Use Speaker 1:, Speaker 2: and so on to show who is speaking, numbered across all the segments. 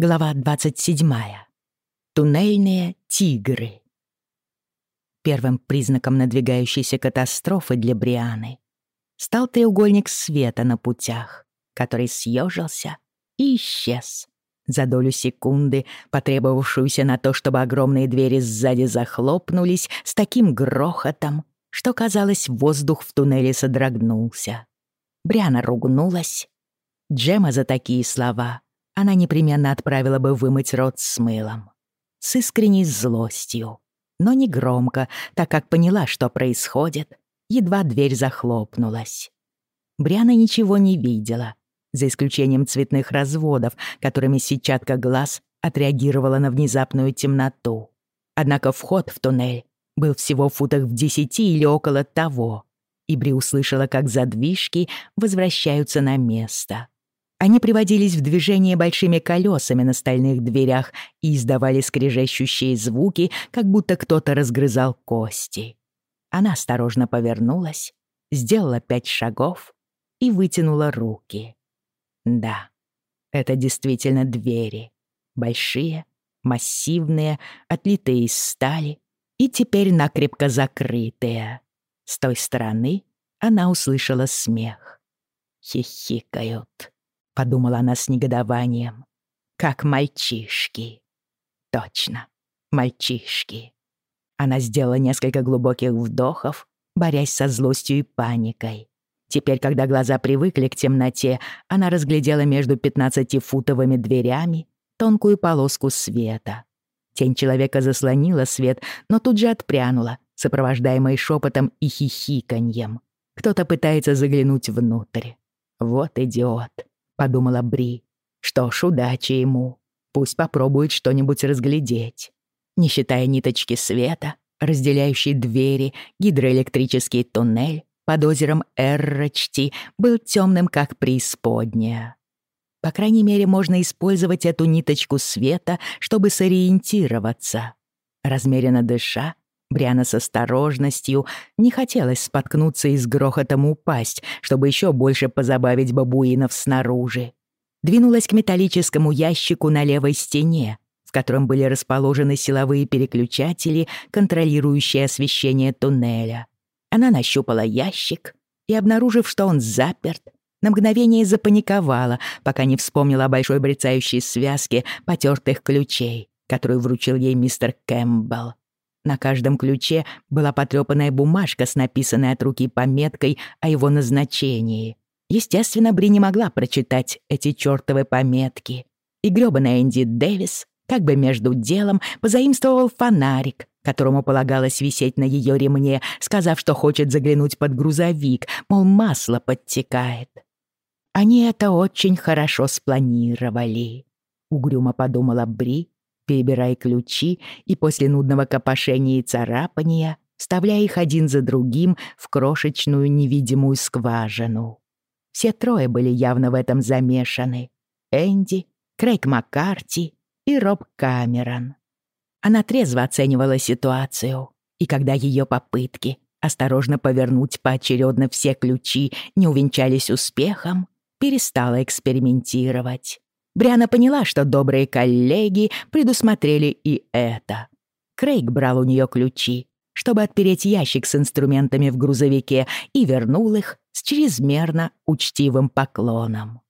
Speaker 1: Глава 27. Туннельные тигры. Первым признаком надвигающейся катастрофы для Брианы стал треугольник света на путях, который съежился и исчез за долю секунды, потребовавшуюся на то, чтобы огромные двери сзади захлопнулись с таким грохотом, что, казалось, воздух в туннеле содрогнулся. Бриана ругнулась. Джема за такие слова — она непременно отправила бы вымыть рот с мылом. С искренней злостью. Но не громко, так как поняла, что происходит. Едва дверь захлопнулась. Бриана ничего не видела, за исключением цветных разводов, которыми сетчатка глаз отреагировала на внезапную темноту. Однако вход в туннель был всего в футах в десяти или около того, и Бри услышала, как задвижки возвращаются на место. Они приводились в движение большими колесами на стальных дверях и издавали скрежещущие звуки, как будто кто-то разгрызал кости. Она осторожно повернулась, сделала пять шагов и вытянула руки. Да, это действительно двери. Большие, массивные, отлитые из стали и теперь накрепко закрытые. С той стороны она услышала смех. Хихикают подумала она с негодованием. Как мальчишки. Точно, мальчишки. Она сделала несколько глубоких вдохов, борясь со злостью и паникой. Теперь, когда глаза привыкли к темноте, она разглядела между пятнадцатифутовыми дверями тонкую полоску света. Тень человека заслонила свет, но тут же отпрянула, сопровождаемой шепотом и хихиканьем. Кто-то пытается заглянуть внутрь. Вот идиот подумала Бри. Что ж, удачи ему. Пусть попробует что-нибудь разглядеть. Не считая ниточки света, разделяющей двери, гидроэлектрический туннель под озером Эррочти был темным, как преисподняя. По крайней мере, можно использовать эту ниточку света, чтобы сориентироваться. Размеренно дыша, Бриана с осторожностью не хотелось споткнуться и с грохотом упасть, чтобы еще больше позабавить бабуинов снаружи. Двинулась к металлическому ящику на левой стене, в котором были расположены силовые переключатели, контролирующие освещение туннеля. Она нащупала ящик и, обнаружив, что он заперт, на мгновение запаниковала, пока не вспомнила о большой брецающей связке потертых ключей, которую вручил ей мистер Кэмпбелл. На каждом ключе была потрёпанная бумажка с написанной от руки пометкой о его назначении. Естественно, Бри не могла прочитать эти чёртовы пометки. И грёбаный Энди Дэвис, как бы между делом, позаимствовал фонарик, которому полагалось висеть на её ремне, сказав, что хочет заглянуть под грузовик, мол, масло подтекает. Они это очень хорошо спланировали, угрюмо подумала Бри, перебирая ключи и после нудного копошения и царапания вставляя их один за другим в крошечную невидимую скважину. Все трое были явно в этом замешаны. Энди, Крейг Маккарти и Роб Камерон. Она трезво оценивала ситуацию, и когда ее попытки осторожно повернуть поочередно все ключи не увенчались успехом, перестала экспериментировать. Бриана поняла, что добрые коллеги предусмотрели и это. Крейг брал у нее ключи, чтобы отпереть ящик с инструментами в грузовике, и вернул их с чрезмерно учтивым поклоном.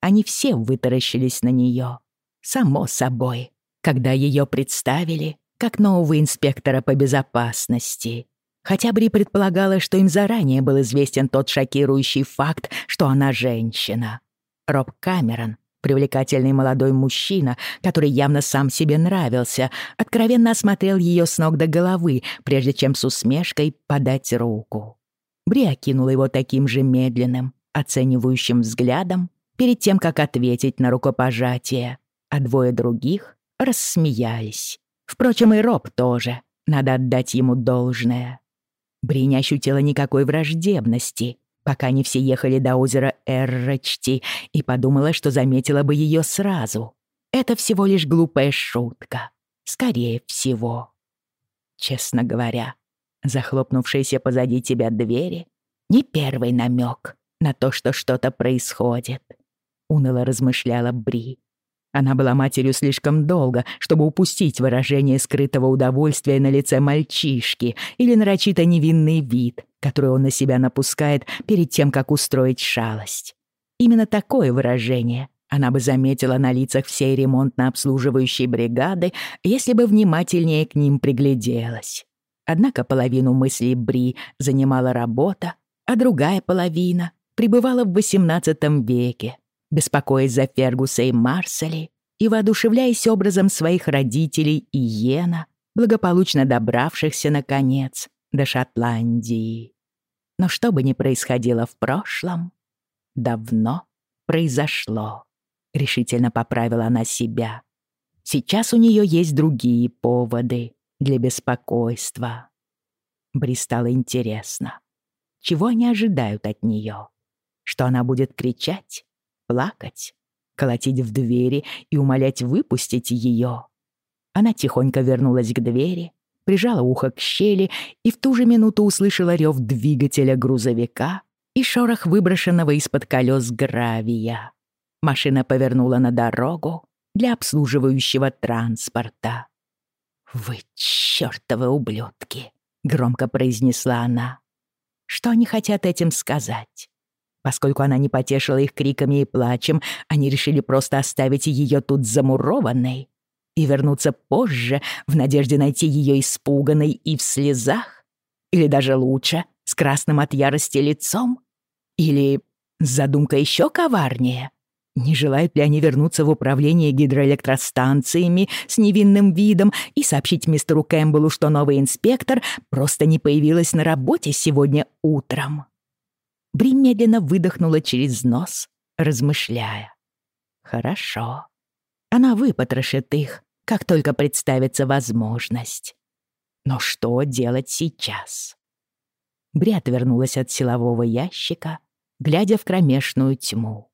Speaker 1: Они все вытаращились на нее. Само собой, когда ее представили как нового инспектора по безопасности. Хотя Бри предполагала, что им заранее был известен тот шокирующий факт, что она женщина. Роб Камерон Привлекательный молодой мужчина, который явно сам себе нравился, откровенно осмотрел ее с ног до головы, прежде чем с усмешкой подать руку. Бри окинула его таким же медленным, оценивающим взглядом перед тем, как ответить на рукопожатие, а двое других рассмеялись. Впрочем, и Роб тоже, надо отдать ему должное. Бри не ощутила никакой враждебности — пока не все ехали до озера Эррочти, и подумала, что заметила бы ее сразу. Это всего лишь глупая шутка. Скорее всего. Честно говоря, захлопнувшиеся позади тебя двери — не первый намек на то, что что-то происходит. Уныло размышляла Бри. Она была матерью слишком долго, чтобы упустить выражение скрытого удовольствия на лице мальчишки или нарочито невинный вид, который он на себя напускает перед тем, как устроить шалость. Именно такое выражение она бы заметила на лицах всей ремонтно-обслуживающей бригады, если бы внимательнее к ним пригляделась. Однако половину мыслей Бри занимала работа, а другая половина пребывала в XVIII веке, беспокоясь за Фергуса и Марсели и воодушевляясь образом своих родителей и Йена, благополучно добравшихся, наконец, до Шотландии. Но что бы ни происходило в прошлом, давно произошло. Решительно поправила она себя. Сейчас у нее есть другие поводы для беспокойства. Бри стало интересно. Чего они ожидают от нее? Что она будет кричать, плакать, колотить в двери и умолять выпустить ее? Она тихонько вернулась к двери, прижала ухо к щели и в ту же минуту услышала рев двигателя грузовика и шорох выброшенного из-под колес гравия. Машина повернула на дорогу для обслуживающего транспорта. «Вы чёртовы ублюдки!» — громко произнесла она. Что они хотят этим сказать? Поскольку она не потешила их криками и плачем, они решили просто оставить ее тут замурованной и вернуться позже в надежде найти ее испуганной и в слезах? Или даже лучше, с красным от ярости лицом? Или задумка еще коварнее? Не желают ли они вернуться в управление гидроэлектростанциями с невинным видом и сообщить мистеру Кэмпбеллу, что новый инспектор просто не появилась на работе сегодня утром? Бри медленно выдохнула через нос, размышляя. Хорошо. Она выпотрошит их, как только представится возможность. Но что делать сейчас? Бри отвернулась от силового ящика, глядя в кромешную тьму.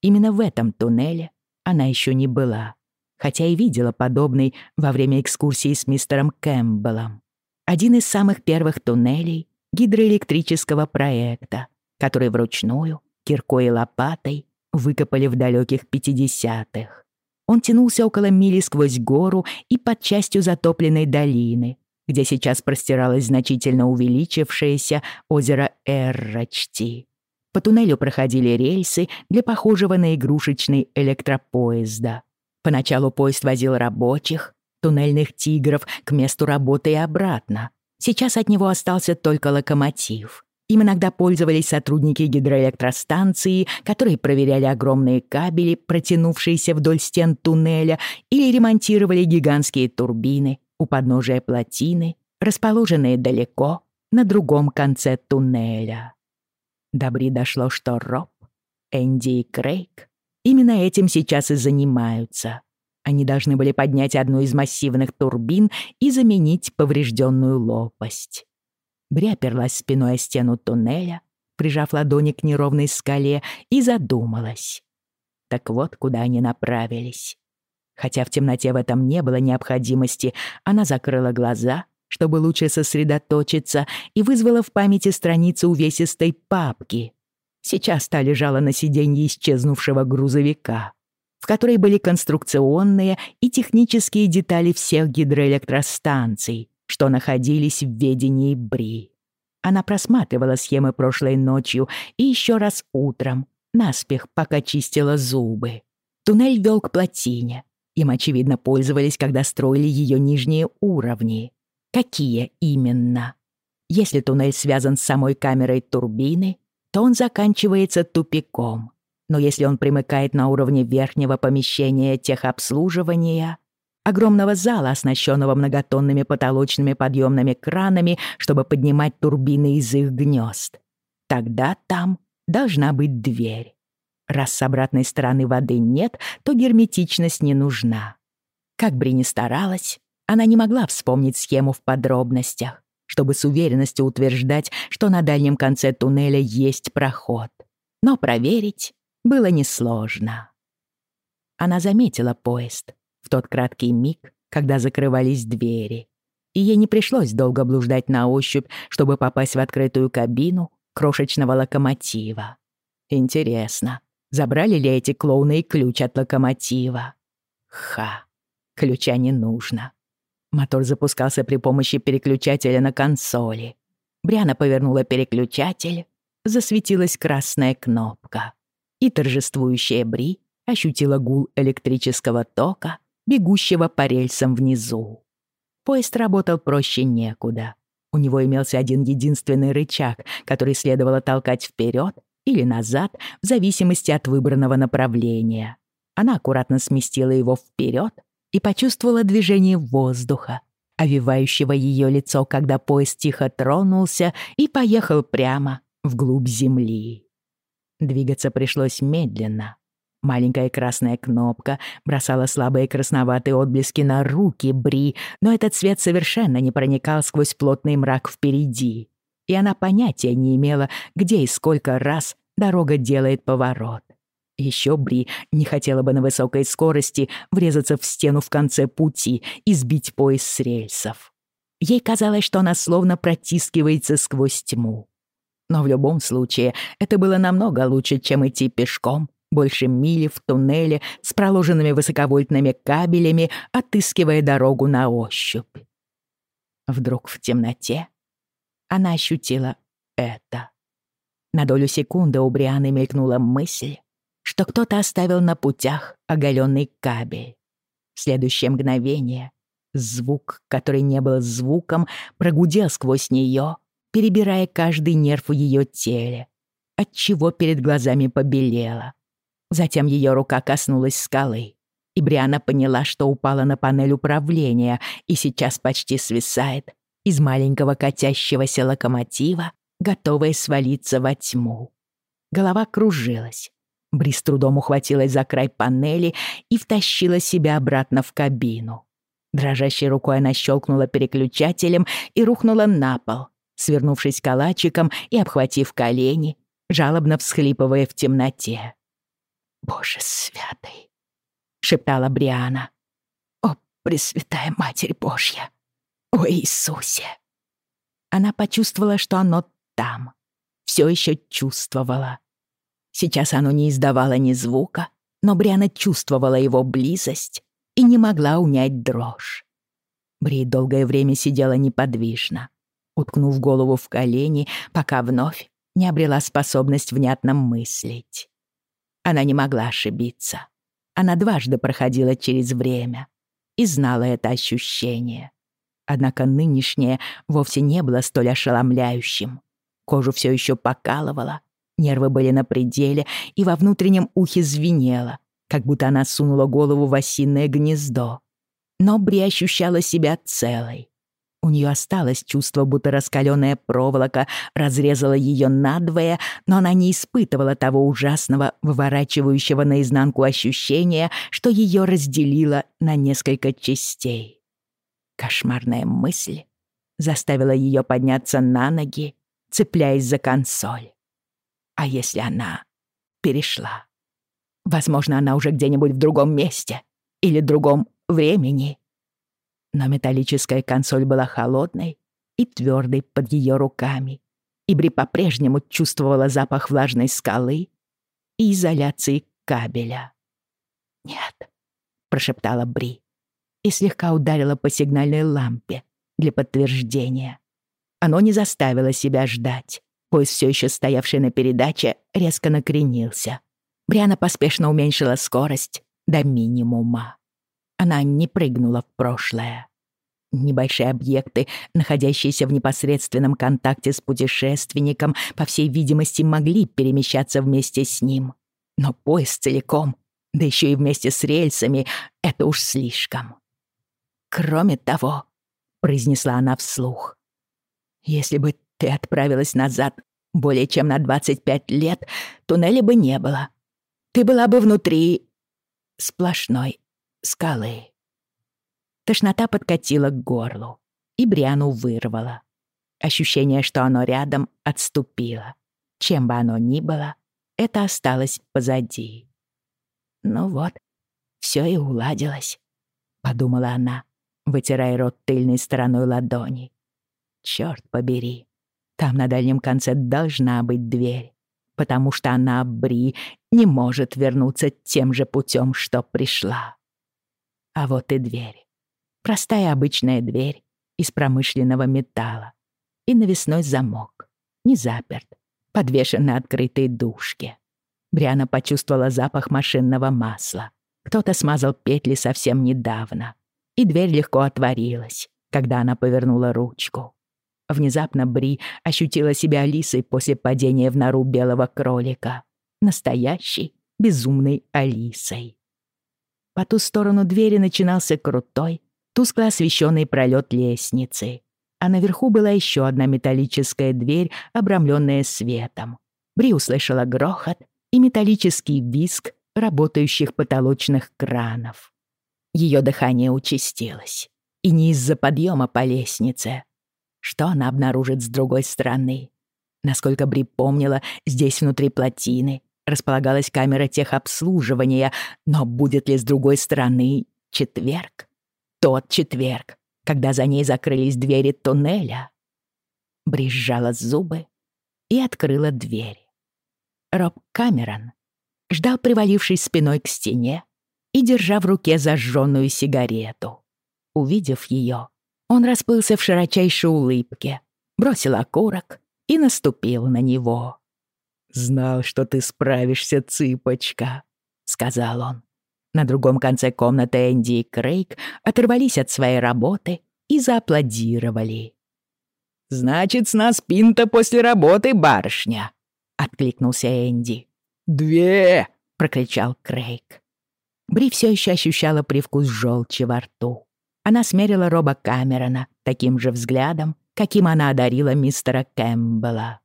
Speaker 1: Именно в этом туннеле она еще не была, хотя и видела подобный во время экскурсии с мистером Кэмпбеллом. Один из самых первых туннелей гидроэлектрического проекта, который вручную, киркой и лопатой, выкопали в далеких 50-х. Он тянулся около мили сквозь гору и под частью затопленной долины, где сейчас простиралось значительно увеличившееся озеро Эррочти. По туннелю проходили рельсы для похожего на игрушечный электропоезда. Поначалу поезд возил рабочих, туннельных тигров, к месту работы и обратно. Сейчас от него остался только локомотив. Им иногда пользовались сотрудники гидроэлектростанции, которые проверяли огромные кабели, протянувшиеся вдоль стен туннеля, или ремонтировали гигантские турбины у подножия плотины, расположенные далеко на другом конце туннеля. Добри дошло, что Роб, Энди и Крейг именно этим сейчас и занимаются. Они должны были поднять одну из массивных турбин и заменить поврежденную лопасть. Бри оперлась спиной о стену туннеля, прижав ладони к неровной скале, и задумалась. Так вот, куда они направились. Хотя в темноте в этом не было необходимости, она закрыла глаза чтобы лучше сосредоточиться, и вызвала в памяти страницу увесистой папки. Сейчас та лежала на сиденье исчезнувшего грузовика, в которой были конструкционные и технические детали всех гидроэлектростанций, что находились в ведении Бри. Она просматривала схемы прошлой ночью и еще раз утром, наспех, пока чистила зубы. Туннель вел к плотине. Им, очевидно, пользовались, когда строили ее нижние уровни. Какие именно? Если туннель связан с самой камерой турбины, то он заканчивается тупиком. Но если он примыкает на уровне верхнего помещения техобслуживания, огромного зала, оснащенного многотонными потолочными подъемными кранами, чтобы поднимать турбины из их гнезд, тогда там должна быть дверь. Раз с обратной стороны воды нет, то герметичность не нужна. Как Бри ни старалась, она не могла вспомнить схему в подробностях, чтобы с уверенностью утверждать, что на дальнем конце туннеля есть проход. Но проверить было несложно. Она заметила поезд в тот краткий миг, когда закрывались двери, и ей не пришлось долго блуждать на ощупь, чтобы попасть в открытую кабину крошечного локомотива. Интересно, забрали ли эти клоуны ключ от локомотива? Ха, ключа не нужно. Мотор запускался при помощи переключателя на консоли. Бриана повернула переключатель, засветилась красная кнопка. И торжествующая Бри ощутила гул электрического тока, бегущего по рельсам внизу. Поезд работал проще некуда. У него имелся один единственный рычаг, который следовало толкать вперед или назад в зависимости от выбранного направления. Она аккуратно сместила его вперед и почувствовала движение воздуха, овивающего ее лицо, когда поезд тихо тронулся и поехал прямо вглубь земли. Двигаться пришлось медленно. Маленькая красная кнопка бросала слабые красноватые отблески на руки Бри, но этот свет совершенно не проникал сквозь плотный мрак впереди. И она понятия не имела, где и сколько раз дорога делает поворот. Еще Бри не хотела бы на высокой скорости врезаться в стену в конце пути и сбить поезд с рельсов. Ей казалось, что она словно протискивается сквозь тьму. Но в любом случае это было намного лучше, чем идти пешком, больше мили в туннеле с проложенными высоковольтными кабелями, отыскивая дорогу на ощупь. Вдруг в темноте она ощутила это. На долю секунды у Брианы мелькнула мысль, что кто-то оставил на путях оголенный кабель. В следующее мгновение звук, который не был звуком, прогудел сквозь нее, перебирая каждый нерв в ее теле, отчего перед глазами побелело. Затем ее рука коснулась скалы, и Бриана поняла, что упала на панель управления и сейчас почти свисает из маленького катящегося локомотива, готовая свалиться во тьму. Голова кружилась, Бри с трудом ухватилась за край панели и втащила себя обратно в кабину. Дрожащей рукой она щелкнула переключателем и рухнула на пол, свернувшись калачиком и обхватив колени, жалобно всхлипывая в темноте. «Боже святый!» — шептала Бриана. «О, Пресвятая Матерь Божья! О Иисусе!» Она почувствовала, что оно там. Все еще чувствовала. Сейчас оно не издавало ни звука, но Бриана чувствовала его близость и не могла унять дрожь. Бри долгое время сидела неподвижно, уткнув голову в колени, пока вновь не обрела способность внятно мыслить. Она не могла ошибиться. Она дважды проходила через время и знала это ощущение. Однако нынешнее вовсе не было столь ошеломляющим. Кожу все еще покалывало, Нервы были на пределе, и во внутреннем ухе звенело, как будто она сунула голову в осиное гнездо. Но Бри ощущала себя целой. У нее осталось чувство, будто раскаленная проволока разрезала ее надвое, но она не испытывала того ужасного, выворачивающего наизнанку ощущения, что ее разделило на несколько частей. Кошмарная мысль заставила ее подняться на ноги, цепляясь за консоль. А если она перешла? Возможно, она уже где-нибудь в другом месте или другом времени. Но металлическая консоль была холодной и твердой под ее руками, и Бри по-прежнему чувствовала запах влажной скалы и изоляции кабеля. «Нет», — прошептала Бри и слегка ударила по сигнальной лампе для подтверждения. Оно не заставило себя ждать. Поезд, все еще стоявший на передаче, резко накренился. Бриана поспешно уменьшила скорость до минимума. Она не прыгнула в прошлое. Небольшие объекты, находящиеся в непосредственном контакте с путешественником, по всей видимости, могли перемещаться вместе с ним. Но поезд целиком, да еще и вместе с рельсами, это уж слишком. «Кроме того», — произнесла она вслух, «если бы ты отправилась назад более чем на 25 лет, туннеля бы не было. Ты была бы внутри сплошной скалы. Тошнота подкатила к горлу, и Бриану вырвала. Ощущение, что оно рядом, отступило. Чем бы оно ни было, это осталось позади. Ну вот, все и уладилось, подумала она, вытирая рот тыльной стороной ладони. Черт побери. Там на дальнем конце должна быть дверь, потому что она, Бри, не может вернуться тем же путем, что пришла. А вот и дверь. Простая обычная дверь из промышленного металла. И навесной замок. Не заперт. Подвешен на открытой дужке. Бриана почувствовала запах машинного масла. Кто-то смазал петли совсем недавно. И дверь легко отворилась, когда она повернула ручку. Внезапно Бри ощутила себя Алисой после падения в нору белого кролика. Настоящей, безумной Алисой. По ту сторону двери начинался крутой, тускло освещенный пролет лестницы. А наверху была еще одна металлическая дверь, обрамленная светом. Бри услышала грохот и металлический визг работающих потолочных кранов. Ее дыхание участилось. И не из-за подъема по лестнице, что она обнаружит с другой стороны? Насколько Бри помнила, здесь внутри плотины располагалась камера техобслуживания, но будет ли с другой стороны четверг? Тот четверг, когда за ней закрылись двери туннеля. Бри сжала зубы и открыла дверь. Роб Камерон ждал, привалившись спиной к стене и держа в руке зажженную сигарету. Увидев ее, он расплылся в широчайшей улыбке, бросил окурок и наступил на него. «Знал, что ты справишься, цыпочка», — сказал он. На другом конце комнаты Энди и Крейг оторвались от своей работы и зааплодировали. «Значит, с нас пинта после работы, барышня!» — откликнулся Энди. «Две!» — прокричал Крейг. Бри все еще ощущала привкус желчи во рту. Она смерила Роба Камерона таким же взглядом, каким она одарила мистера Кэмпбелла.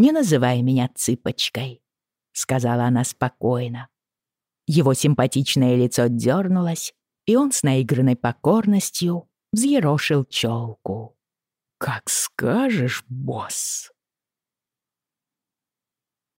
Speaker 1: «Не называй меня цыпочкой», — сказала она спокойно. Его симпатичное лицо дернулось, и он с наигранной покорностью взъерошил челку. «Как скажешь, босс!»